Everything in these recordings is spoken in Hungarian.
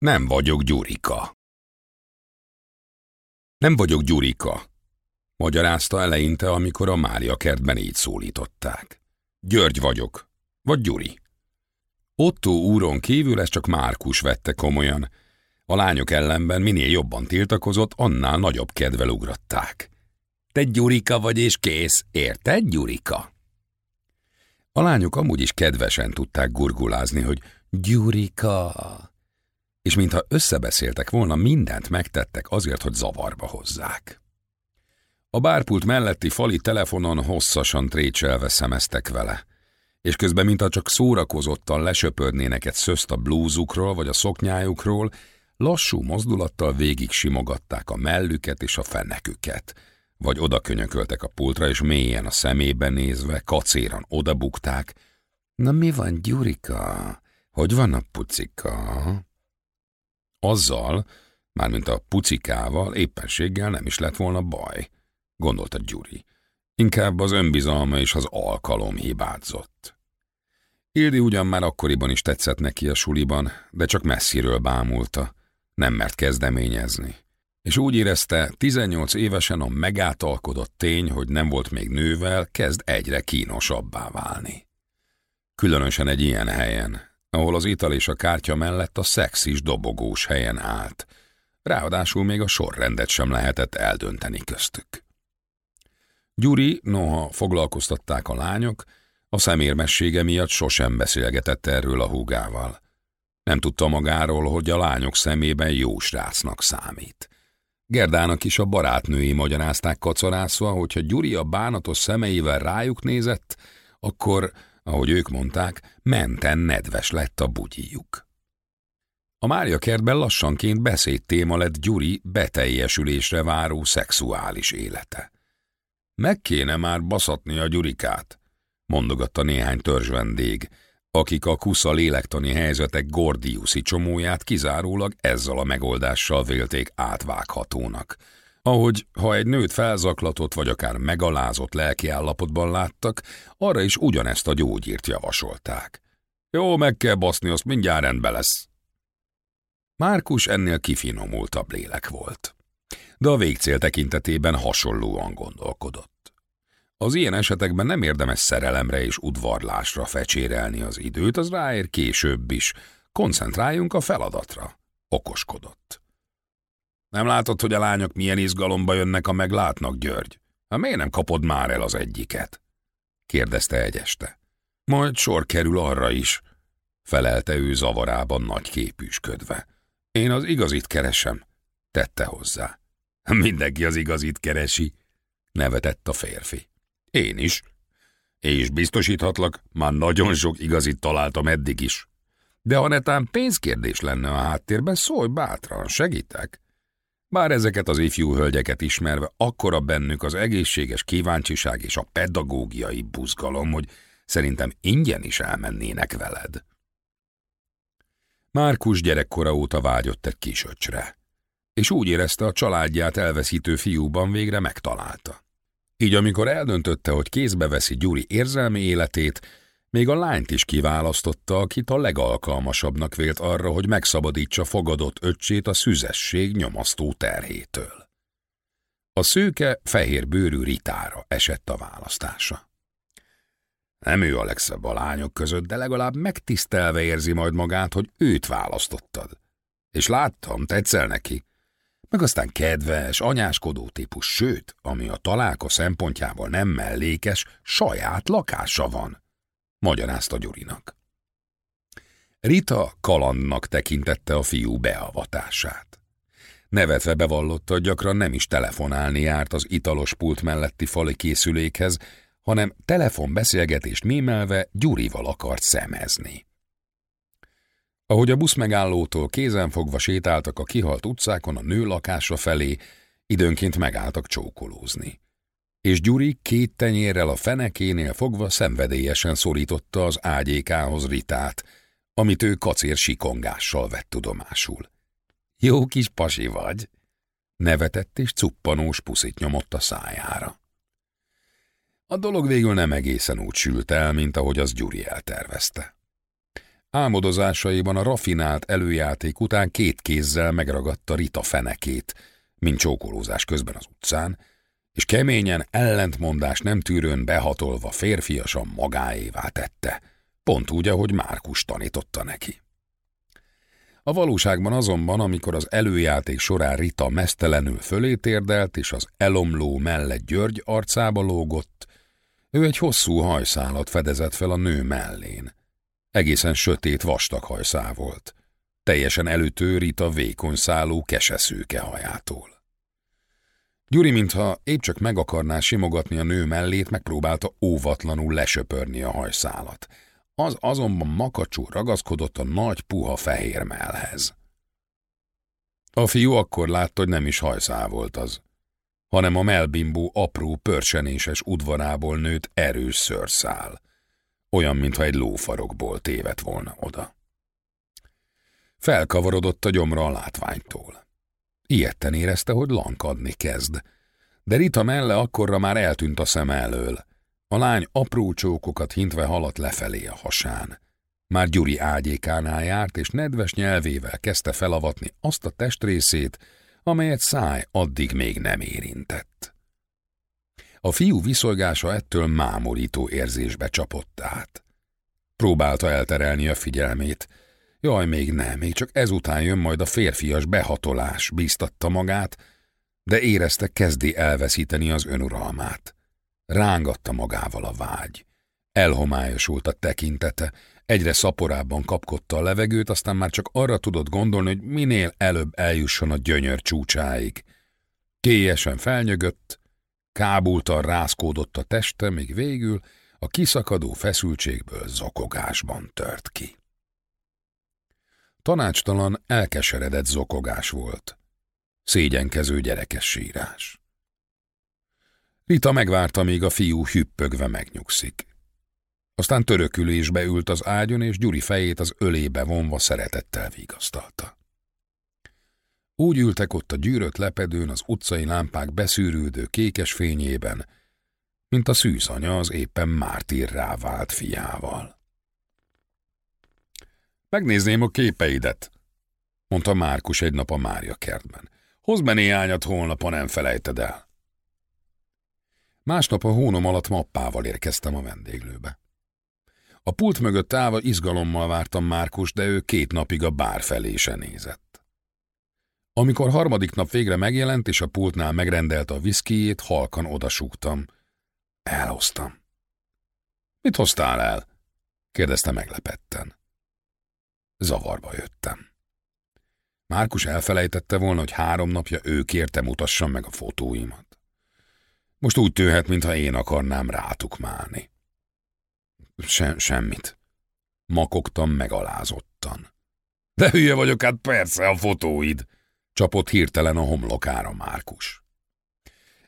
Nem vagyok Gyurika. Nem vagyok Gyurika, magyarázta eleinte, amikor a Mária kertben így szólították. György vagyok, vagy Gyuri. Otto úron kívül ezt csak Márkus vette komolyan. A lányok ellenben minél jobban tiltakozott, annál nagyobb kedvel ugratták. Te Gyurika vagy és kész, érted, Gyurika? A lányok amúgy is kedvesen tudták gurgulázni, hogy Gyurika, és mintha összebeszéltek volna, mindent megtettek azért, hogy zavarba hozzák. A bárpult melletti fali telefonon hosszasan trécselve szemeztek vele, és közben mintha csak szórakozottan lesöpörnének egy szözt a blúzukról vagy a szoknyájukról, lassú mozdulattal végig simogatták a mellüket és a feneküket, vagy oda könyököltek a pultra, és mélyen a szemébe nézve, kacéran odabukták. Na mi van, Gyurika? Hogy van a pucika? Azzal, mármint a pucikával, éppenséggel nem is lett volna baj, gondolta Gyuri. Inkább az önbizalma és az alkalom hibázott. Ildi ugyan már akkoriban is tetszett neki a suliban, de csak messziről bámulta, nem mert kezdeményezni. És úgy érezte, 18 évesen a megátalkodott tény, hogy nem volt még nővel, kezd egyre kínosabbá válni. Különösen egy ilyen helyen, ahol az ital és a kártya mellett a szexis dobogós helyen állt. Ráadásul még a sorrendet sem lehetett eldönteni köztük. Gyuri, noha foglalkoztatták a lányok, a szemérmessége miatt sosem beszélgetett erről a húgával. Nem tudta magáról, hogy a lányok szemében jó srácnak számít. Gerdának is a barátnői magyarázták kacarászva, hogyha Gyuri a bánatos szemeivel rájuk nézett, akkor ahogy ők mondták, menten nedves lett a bugyijuk. A Mária kertben lassanként beszédtéma lett Gyuri beteljesülésre váró szexuális élete. Meg kéne már baszatni a Gyurikát, mondogatta néhány törzsvendég, akik a kusza lélektani helyzetek Gordiuszi csomóját kizárólag ezzel a megoldással vélték átvághatónak – ahogy, ha egy nőt felzaklatott vagy akár megalázott lelkiállapotban láttak, arra is ugyanezt a gyógyírt javasolták. Jó, meg kell baszni, azt mindjárt rendbe lesz. Márkus ennél kifinomultabb lélek volt, de a végcél tekintetében hasonlóan gondolkodott. Az ilyen esetekben nem érdemes szerelemre és udvarlásra fecsérelni az időt, az ráér később is. Koncentráljunk a feladatra. Okoskodott. Nem látod, hogy a lányok milyen izgalomba jönnek, ha meglátnak, György? Ha miért nem kapod már el az egyiket? kérdezte egy este. Majd sor kerül arra is, felelte ő zavarában nagy képűsködve. Én az igazit keresem, tette hozzá. Mindenki az igazit keresi, nevetett a férfi. Én is. És biztosíthatlak, már nagyon sok igazit találtam eddig is. De ha netán pénzkérdés lenne a háttérben, szólj bátran, segítek. Bár ezeket az ifjú hölgyeket ismerve, akkora bennük az egészséges kíváncsiság és a pedagógiai buzgalom, hogy szerintem ingyen is elmennének veled. Márkus gyerekkora óta vágyott egy kis öcsre, és úgy érezte a családját elveszítő fiúban végre megtalálta. Így amikor eldöntötte, hogy kézbe veszi Gyuri érzelmi életét, még a lányt is kiválasztotta, akit a legalkalmasabbnak vélt arra, hogy megszabadítsa fogadott öccsét a szüzesség nyomasztó terhétől. A szőke, fehér bőrű ritára esett a választása. Nem ő a legszebb a lányok között, de legalább megtisztelve érzi majd magát, hogy őt választottad. És láttam, tetszel neki. Meg aztán kedves, anyáskodó típus, sőt, ami a találko szempontjából nem mellékes, saját lakása van magyarázta Gyurinak. Rita kalandnak tekintette a fiú beavatását. Nevetve bevallotta, gyakran nem is telefonálni járt az italos pult melletti fali készülékhez, hanem telefonbeszélgetést mémelve Gyurival akart szemezni. Ahogy a busz megállótól kézenfogva sétáltak a kihalt utcákon a nő lakása felé, időnként megálltak csókolózni és Gyuri két tenyérrel a fenekénél fogva szenvedélyesen szorította az ágyékához Ritát, amit ő kacér sikongással vett tudomásul. Jó kis pasi vagy, nevetett és cuppanós puszit nyomott a szájára. A dolog végül nem egészen úgy sült el, mint ahogy az Gyuri eltervezte. Álmodozásaiban a rafinált előjáték után két kézzel megragadta Rita fenekét, mint csókolózás közben az utcán, és keményen, ellentmondás nem tűrőn behatolva férfiasan magáévá tette, pont úgy, ahogy Márkus tanította neki. A valóságban azonban, amikor az előjáték során Rita mesztelenül fölé térdelt, és az elomló mellett György arcába lógott, ő egy hosszú hajszálat fedezett fel a nő mellén. Egészen sötét vastag hajszál volt. Teljesen előtő Rita vékony szálú keseszőke hajától. Gyuri, mintha épp csak meg akarná simogatni a nő mellét, megpróbálta óvatlanul lesöpörni a hajszálat. Az azonban makacsú ragaszkodott a nagy puha fehér mellhez. A fiú akkor látta, hogy nem is hajszál volt az, hanem a melbimbó apró pörsenéses udvarából nőtt erős szőrszál, olyan, mintha egy lófarokból tévedt volna oda. Felkavarodott a gyomra a látványtól. Ilyetten érezte, hogy lankadni kezd, de Rita melle akkorra már eltűnt a szem elől. A lány apró csókokat hintve haladt lefelé a hasán. Már Gyuri ágyékánál járt, és nedves nyelvével kezdte felavatni azt a testrészét, amelyet száj addig még nem érintett. A fiú viszolgása ettől mámorító érzésbe csapott át. Próbálta elterelni a figyelmét, Jaj, még nem, még csak ezután jön majd a férfias behatolás, bíztatta magát, de érezte kezdi elveszíteni az önuralmát. Rángatta magával a vágy. Elhomályosult a tekintete, egyre szaporábban kapkodta a levegőt, aztán már csak arra tudott gondolni, hogy minél előbb eljusson a gyönyör csúcsáig. Kélyesen felnyögött, kábultan rázkódott a teste, míg végül a kiszakadó feszültségből zokogásban tört ki. Tanácstalan, elkeseredett zokogás volt. Szégyenkező gyerekes sírás. Rita megvárta, míg a fiú hüppögve megnyugszik. Aztán törökülésbe ült az ágyon, és Gyuri fejét az ölébe vonva szeretettel vigasztalta. Úgy ültek ott a gyűrött lepedőn az utcai lámpák beszűrődő kékes fényében, mint a szűzanya az éppen mártírrá vált fiával. Megnézném a képeidet, mondta Márkus egy nap a Mária kertben. Hozd be néhányat holnap, ha nem felejted el. Másnap a hónom alatt mappával érkeztem a vendéglőbe. A pult mögött állva izgalommal vártam Márkus, de ő két napig a bár felé se nézett. Amikor harmadik nap végre megjelent, és a pultnál megrendelte a viszkijét, halkan odasúgtam. Elhoztam. Mit hoztál el? kérdezte meglepetten. Zavarba jöttem. Márkus elfelejtette volna, hogy három napja ő kérte mutassam meg a fotóimat. Most úgy tűhet, mintha én akarnám rátukmálni. Se, semmit. Makogtam megalázottan. De hülye vagyok, hát persze a fotóid, csapott hirtelen a homlokára Márkus.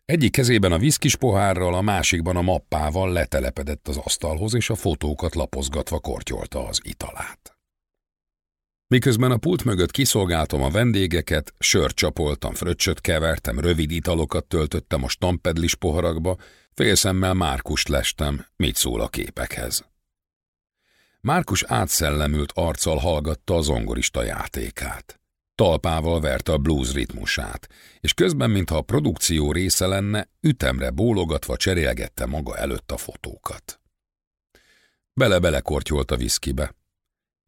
Egyik kezében a viszkis pohárral, a másikban a mappával letelepedett az asztalhoz, és a fotókat lapozgatva kortyolta az italát. Miközben a pult mögött kiszolgáltam a vendégeket, sört csapoltam, fröccsöt kevertem, rövid italokat töltöttem a stampedlis poharakba, félszemmel Márkust lestem, mit szól a képekhez. Márkus átszellemült arccal hallgatta a zongorista játékát. Talpával verte a blues ritmusát, és közben, mintha a produkció része lenne, ütemre bólogatva cserélgette maga előtt a fotókat. Bele-bele kortyolt a viszkibe.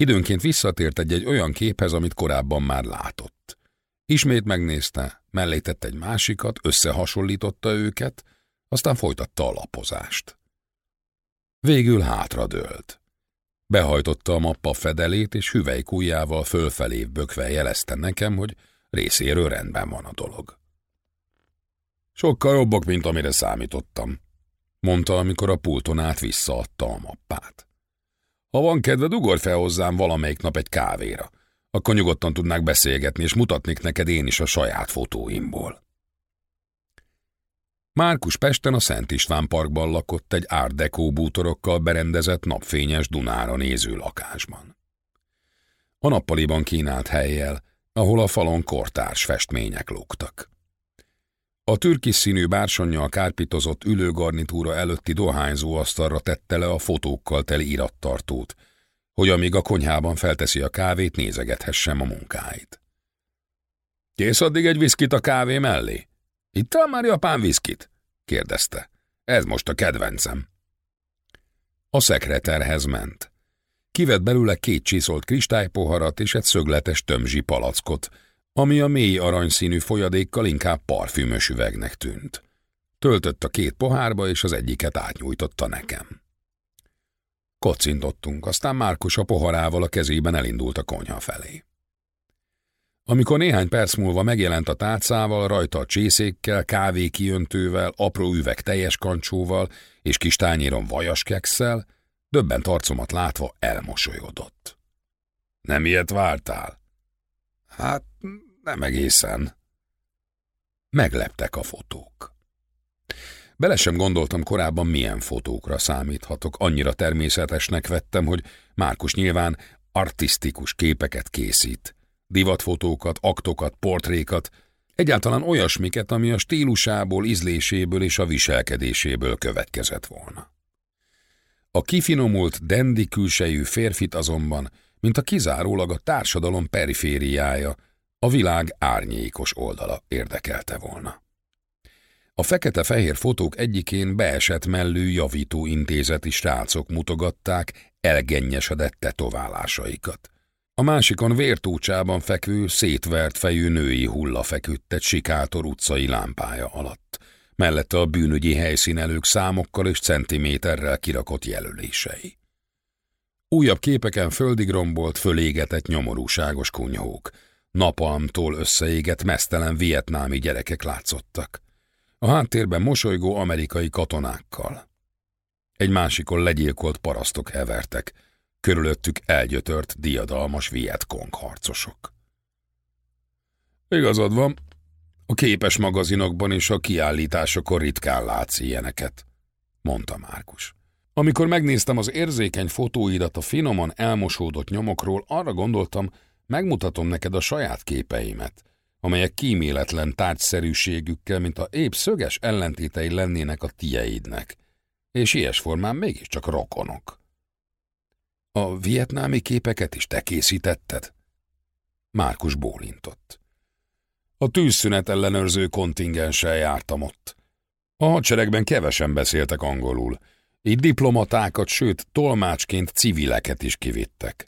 Időnként visszatért egy-egy olyan képhez, amit korábban már látott. Ismét megnézte, mellé tett egy másikat, összehasonlította őket, aztán folytatta a lapozást. Végül hátradőlt. Behajtotta a mappa fedelét, és hüvelykújjával fölfelé bökve jelezte nekem, hogy részéről rendben van a dolog. Sokkal jobbak, mint amire számítottam, mondta, amikor a pulton át visszaadta a mappát. Ha van kedved, ugorj fel hozzám valamelyik nap egy kávéra. Akkor nyugodtan tudnák beszélgetni, és mutatnék neked én is a saját fotóimból. Márkus Pesten a Szent István parkban lakott egy árdekó bútorokkal berendezett napfényes Dunára néző lakásban. A nappaliban kínált helyjel, ahol a falon kortárs festmények lógtak. A türkis színű bársonnyal kárpitozott ülőgarnitúra előtti dohányzó asztalra tette le a fotókkal teli irattartót, hogy amíg a konyhában felteszi a kávét, nézegethessem a munkáit. Kész addig egy viszkit a kávé mellé? Ittál már japán viszkit? kérdezte. Ez most a kedvencem. A szekreterhez ment. Kivett belőle két csiszolt kristálypoharat és egy szögletes tömzsi palackot, ami a mély aranyszínű folyadékkal inkább parfümös üvegnek tűnt. Töltött a két pohárba, és az egyiket átnyújtotta nekem. Kocintottunk, aztán Márkus a poharával a kezében elindult a konyha felé. Amikor néhány perc múlva megjelent a tálcával, rajta a csészékkel, kávé kiöntővel, apró üveg teljes kancsóval és kis tányéron kekszel, döbben arcomat látva elmosolyodott. Nem ilyet vártál? Hát, nem egészen. Megleptek a fotók. Bele sem gondoltam korábban, milyen fotókra számíthatok. Annyira természetesnek vettem, hogy Márkus nyilván artistikus képeket készít. Divatfotókat, aktokat, portrékat, egyáltalán olyasmiket, ami a stílusából, ízléséből és a viselkedéséből következett volna. A kifinomult, dendi külsejű férfit azonban, mint a kizárólag a társadalom perifériája, a világ árnyékos oldala érdekelte volna. A fekete-fehér fotók egyikén beesett mellű javító intézeti srácok mutogatták elgennyesedett tetoválásaikat. A másikon vértócsában fekvő, szétvert fejű női hulla feküdt egy sikátor utcai lámpája alatt, mellette a bűnügyi helyszínelők számokkal és centiméterrel kirakott jelölései. Újabb képeken földig rombolt, fölégetett nyomorúságos kunyhók, napalmtól összeégett mesztelen vietnámi gyerekek látszottak a háttérben mosolygó amerikai katonákkal. Egy másikon legyilkolt parasztok hevertek, körülöttük elgyötört, diadalmas Vietkong harcosok. Igazad van, a képes magazinokban és a kiállításokon ritkán látsz ilyeneket, mondta Márkus. Amikor megnéztem az érzékeny fotóidat a finoman elmosódott nyomokról, arra gondoltam, megmutatom neked a saját képeimet – amelyek kíméletlen tárgyszerűségükkel, mint a épp szöges ellentétei lennének a tieidnek, és ilyes formán mégiscsak rokonok. A vietnámi képeket is te készítetted? Márkus bólintott. A tűzszünet ellenőrző kontingenssel jártam ott. A hadseregben kevesen beszéltek angolul, így diplomatákat, sőt tolmácsként civileket is kivittek.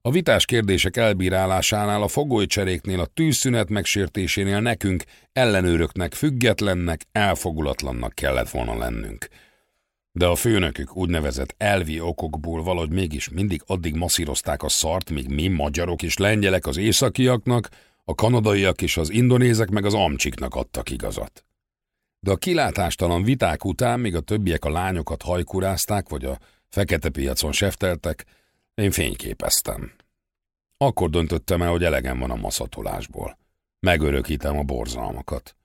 A vitás kérdések elbírálásánál, a fogolycseréknél, a tűzszünet megsértésénél nekünk, ellenőröknek, függetlennek, elfogulatlannak kellett volna lennünk. De a főnökük úgynevezett elvi okokból valahogy mégis mindig addig masszírozták a szart, míg mi magyarok és lengyelek az északiaknak, a kanadaiak és az indonézek meg az amcsiknak adtak igazat. De a kilátástalan viták után, míg a többiek a lányokat hajkurázták, vagy a fekete piacon sefteltek, én fényképeztem. Akkor döntöttem el, hogy elegem van a maszatolásból. Megörökítem a borzalmakat.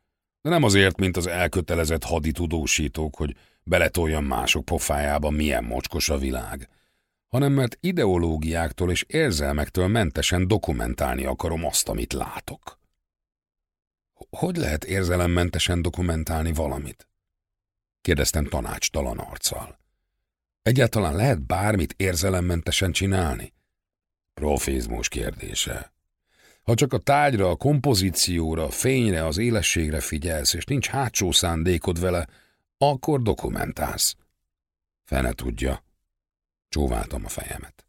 De nem azért, mint az elkötelezett hadi tudósítók, hogy beletoljam mások pofájába, milyen mocskos a világ, hanem mert ideológiáktól és érzelmektől mentesen dokumentálni akarom azt, amit látok. Hogy lehet érzelemmentesen dokumentálni valamit? Kérdeztem tanácstalan arccal. Egyáltalán lehet bármit érzelemmentesen csinálni? Profizmus kérdése. Ha csak a tájra, a kompozícióra, a fényre, az élességre figyelsz, és nincs hátsó szándékod vele, akkor dokumentálsz. Fene tudja. Csóváltam a fejemet.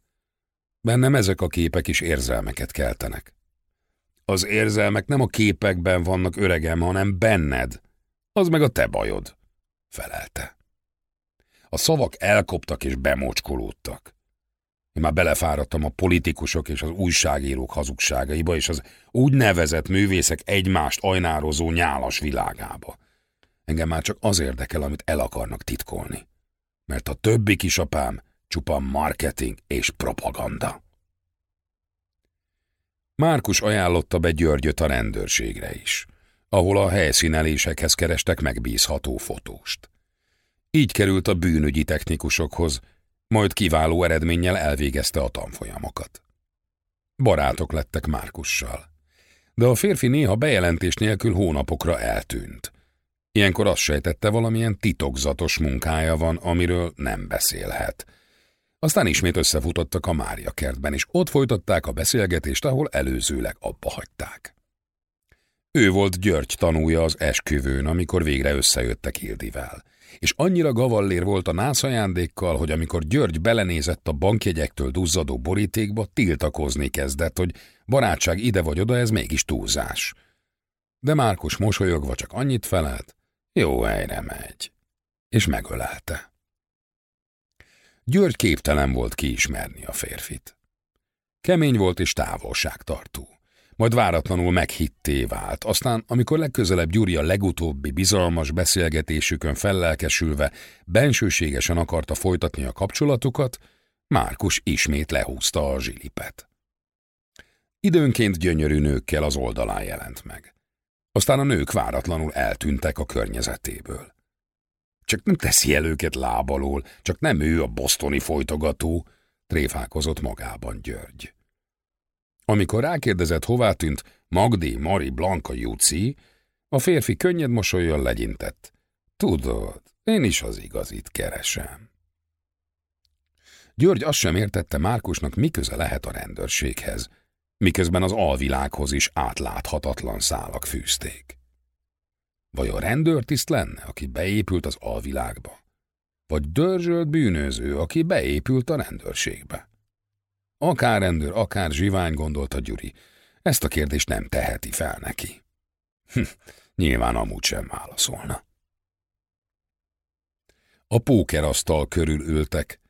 Bennem ezek a képek is érzelmeket keltenek. Az érzelmek nem a képekben vannak öregem, hanem benned. Az meg a te bajod, felelte. A szavak elkoptak és bemocskolódtak. Én már belefáradtam a politikusok és az újságírók hazugságaiba és az úgynevezett művészek egymást ajnározó nyálas világába. Engem már csak az érdekel, amit el akarnak titkolni. Mert a többi kisapám csupa marketing és propaganda. Márkus ajánlotta be Györgyöt a rendőrségre is, ahol a helyszínelésekhez kerestek megbízható fotóst. Így került a bűnügyi technikusokhoz, majd kiváló eredménnyel elvégezte a tanfolyamokat. Barátok lettek Márkussal. De a férfi néha bejelentés nélkül hónapokra eltűnt. Ilyenkor azt sejtette, valamilyen titokzatos munkája van, amiről nem beszélhet. Aztán ismét összefutottak a Mária kertben, és ott folytatták a beszélgetést, ahol előzőleg abba hagyták. Ő volt György tanúja az esküvőn, amikor végre összejöttek Ildivel. És annyira gavallér volt a nász ajándékkal, hogy amikor György belenézett a bankjegyektől duzzadó borítékba, tiltakozni kezdett, hogy barátság ide vagy oda, ez mégis túlzás. De Márkus mosolyogva csak annyit felelt, jó helyre megy. És megölelte. György képtelen volt kiismerni a férfit. Kemény volt és távolságtartó. Majd váratlanul meghitté vált. Aztán, amikor legközelebb Gyuri a legutóbbi bizalmas beszélgetésükön fellelkesülve bensőségesen akarta folytatni a kapcsolatukat, Márkus ismét lehúzta a zsilipet. Időnként gyönyörű nőkkel az oldalán jelent meg. Aztán a nők váratlanul eltűntek a környezetéből. Csak nem teszi el őket lábalól, csak nem ő a bosztoni folytogató, tréfálkozott magában György. Amikor rákérdezett, hová tűnt Magdi, Mari, Blanka, Juci, a férfi könnyed mosolyjal legyintett. Tudod, én is az igazit keresem. György azt sem értette Márkusnak, mi köze lehet a rendőrséghez, miközben az alvilághoz is átláthatatlan szálak fűzték. A rendőrtiszt lenne, aki beépült az alvilágba? Vagy dörzsölt bűnöző, aki beépült a rendőrségbe? Akár rendőr, akár zsivány, gondolta Gyuri. Ezt a kérdést nem teheti fel neki. Hm, nyilván amúgy sem válaszolna. A pókerasztal körül ültek,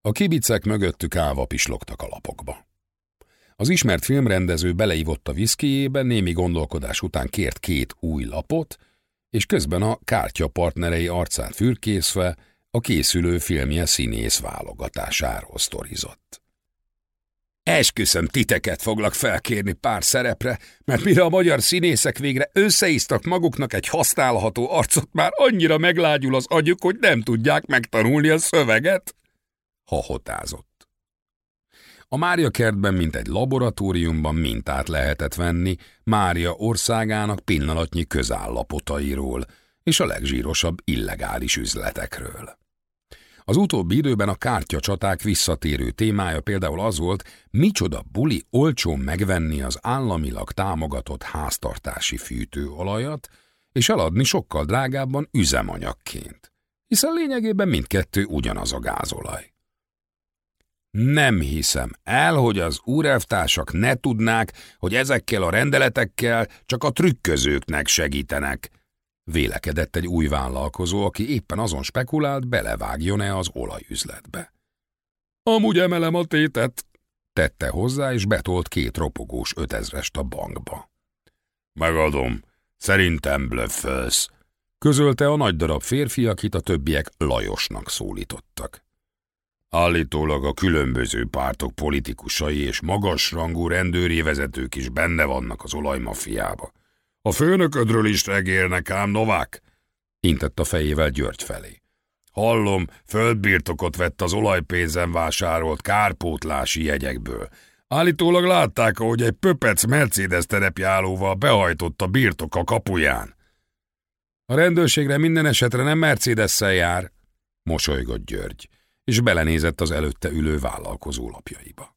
a kibicek mögöttük állva pislogtak a lapokba. Az ismert filmrendező beleívott a viszkijébe, némi gondolkodás után kért két új lapot, és közben a kártyapartnerei arcát fürkészve a készülő filmje színész válogatásáról sztorizott. Esküszöm, titeket foglak felkérni pár szerepre, mert mire a magyar színészek végre összeisztak maguknak egy használható arcot, már annyira meglágyul az agyuk, hogy nem tudják megtanulni a szöveget? Hahotázott. A Mária kertben, mint egy laboratóriumban mintát lehetett venni Mária országának pillanatnyi közállapotairól és a legzsírosabb illegális üzletekről. Az utóbbi időben a kártyacsaták visszatérő témája például az volt, micsoda buli olcsón megvenni az államilag támogatott háztartási fűtőolajat, és eladni sokkal drágábban üzemanyagként, hiszen lényegében mindkettő ugyanaz a gázolaj. Nem hiszem el, hogy az úrelvtársak ne tudnák, hogy ezekkel a rendeletekkel csak a trükközőknek segítenek, Vélekedett egy új vállalkozó, aki éppen azon spekulált, belevágjon-e az olajüzletbe. Amúgy emelem a tétet, tette hozzá, és betolt két ropogós ötezrest a bankba. Megadom, szerintem blöffölsz, közölte a nagy darab férfi, akit a többiek Lajosnak szólítottak. Állítólag a különböző pártok politikusai és magasrangú rendőri vezetők is benne vannak az olajmafiába. A főnöködről is regélnek ám, Novák? Intett a fejével György felé. Hallom, földbirtokot vett az olajpénzen vásárolt kárpótlási jegyekből. Állítólag látták, ahogy egy pöpec Mercedes terepjálóval behajtott a birtok a kapuján. A rendőrségre minden esetre nem Mercedes-szel jár, mosolygott György, és belenézett az előtte ülő vállalkozó lapjaiba.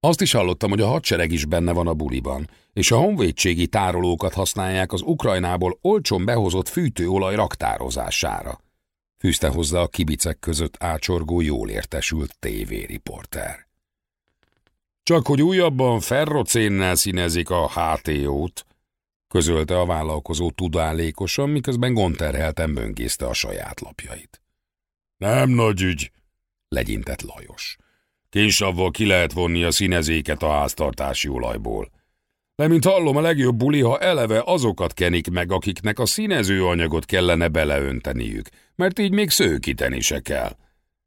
Azt is hallottam, hogy a hadsereg is benne van a buliban, és a honvédségi tárolókat használják az Ukrajnából olcsón behozott fűtőolaj raktározására. Fűzte hozzá a kibicek között ácsorgó jól értesült tévériporter. Csak hogy újabban ferrocénnel színezik a HTO-t, közölte a vállalkozó tudálékosan, miközben gonterhelten böngészte a saját lapjait. Nem nagy ügy, legyintett Lajos. Kénsavval ki lehet vonni a színezéket a háztartási olajból. De mint hallom, a legjobb buli, ha eleve azokat kenik meg, akiknek a színezőanyagot kellene beleönteniük, mert így még szőkíteni se kell.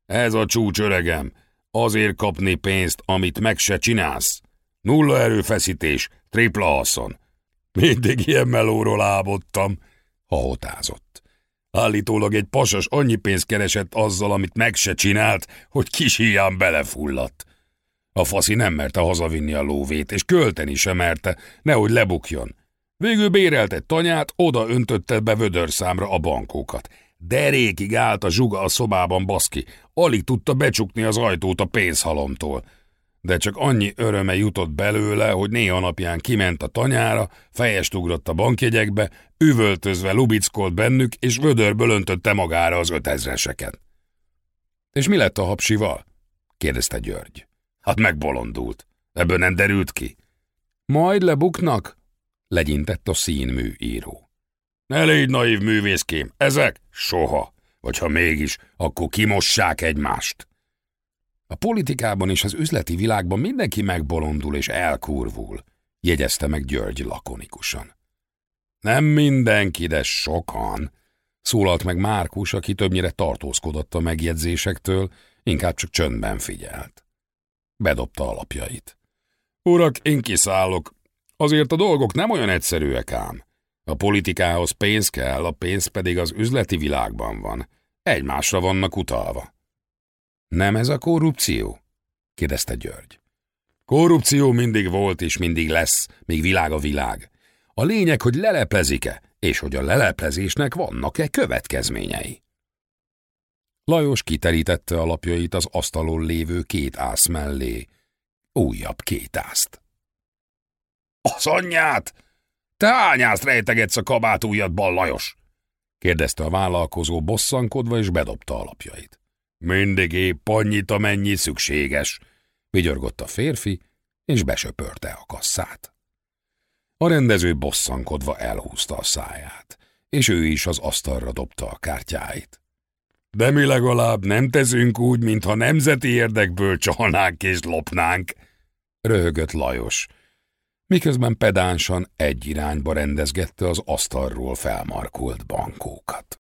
Ez a csúcs öregem, azért kapni pénzt, amit meg se csinálsz. Nulla erőfeszítés, tripla haszon. Mindig ilyen melóról ábottam, hahotázott. Állítólag egy pasas annyi pénzt keresett azzal, amit meg se csinált, hogy kis hián belefulladt. A faszi nem merte hazavinni a lóvét, és költeni sem merte, nehogy lebukjon. Végül bérelt egy tanyát, oda öntötte be vödörszámra a bankókat. Derékig állt a zsuga a szobában, baszki. Alig tudta becsukni az ajtót a pénzhalomtól. De csak annyi öröme jutott belőle, hogy néha napján kiment a tanyára, fejest ugrott a bankjegyekbe, üvöltözve lubickolt bennük, és vödörből öntötte magára az ötezreseket. És mi lett a hapsival? kérdezte György. Hát megbolondult. Ebből nem derült ki. Majd lebuknak? legyintett a színmű író. Ne légy naív művészkém, ezek soha. Vagy ha mégis, akkor kimossák egymást. A politikában és az üzleti világban mindenki megbolondul és elkurvul, jegyezte meg György lakonikusan. Nem mindenki, de sokan, szólalt meg Márkus, aki többnyire tartózkodott a megjegyzésektől, inkább csak csöndben figyelt. Bedobta alapjait. Urak, én kiszállok. Azért a dolgok nem olyan egyszerűek ám. A politikához pénz kell, a pénz pedig az üzleti világban van. Egymásra vannak utalva. Nem ez a korrupció? kérdezte György. Korrupció mindig volt és mindig lesz, még világ a világ. A lényeg, hogy leleplezik-e, és hogy a leleplezésnek vannak-e következményei. Lajos kiterítette alapjait az asztalon lévő két ász mellé. Újabb két ászt. Az anyját! Te ányást rejtegetsz a kabát ujjadban, Lajos! kérdezte a vállalkozó bosszankodva, és bedobta alapjait. Mindig épp annyit, amennyi szükséges, vigyorgott a férfi, és besöpörte a kasszát. A rendező bosszankodva elhúzta a száját, és ő is az asztalra dobta a kártyáit. De mi legalább nem teszünk úgy, mintha nemzeti érdekből csalnánk és lopnánk, röhögött Lajos, miközben pedánsan egy irányba rendezgette az asztalról felmarkolt bankókat.